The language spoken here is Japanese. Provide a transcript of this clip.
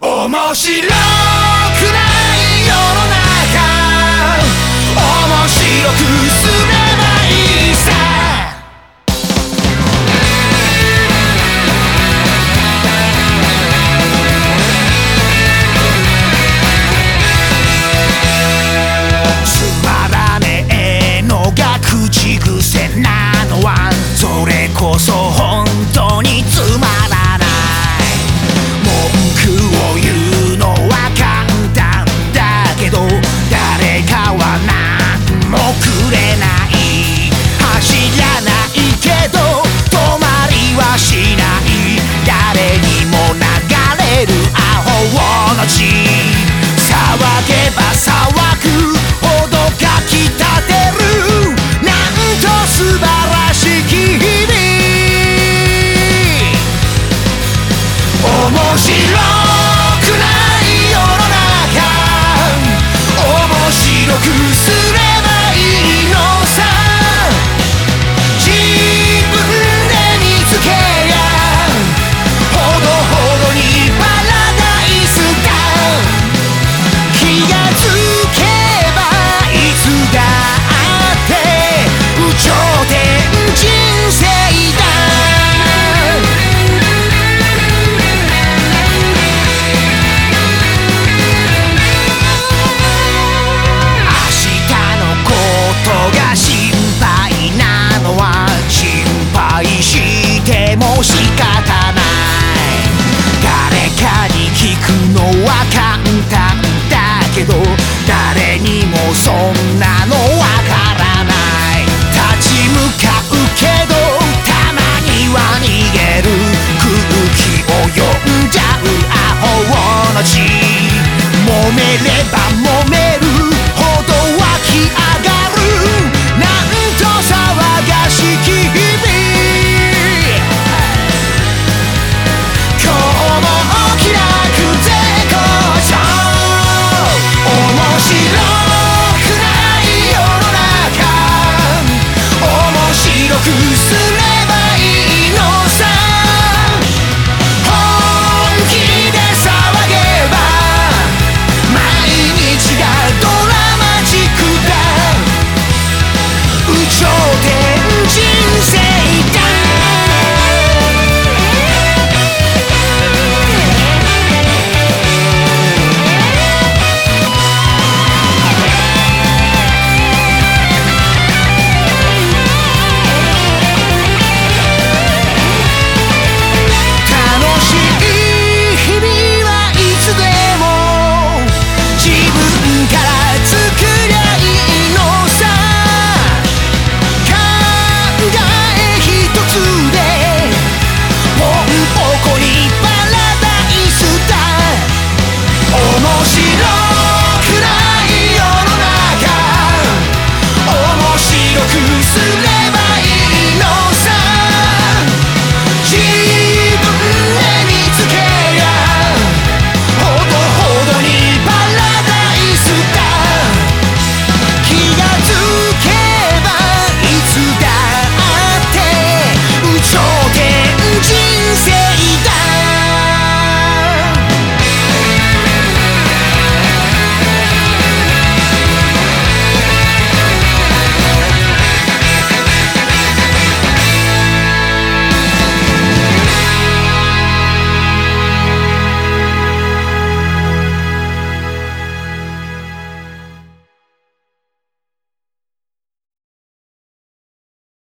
面白くない世の中。面白く You. soon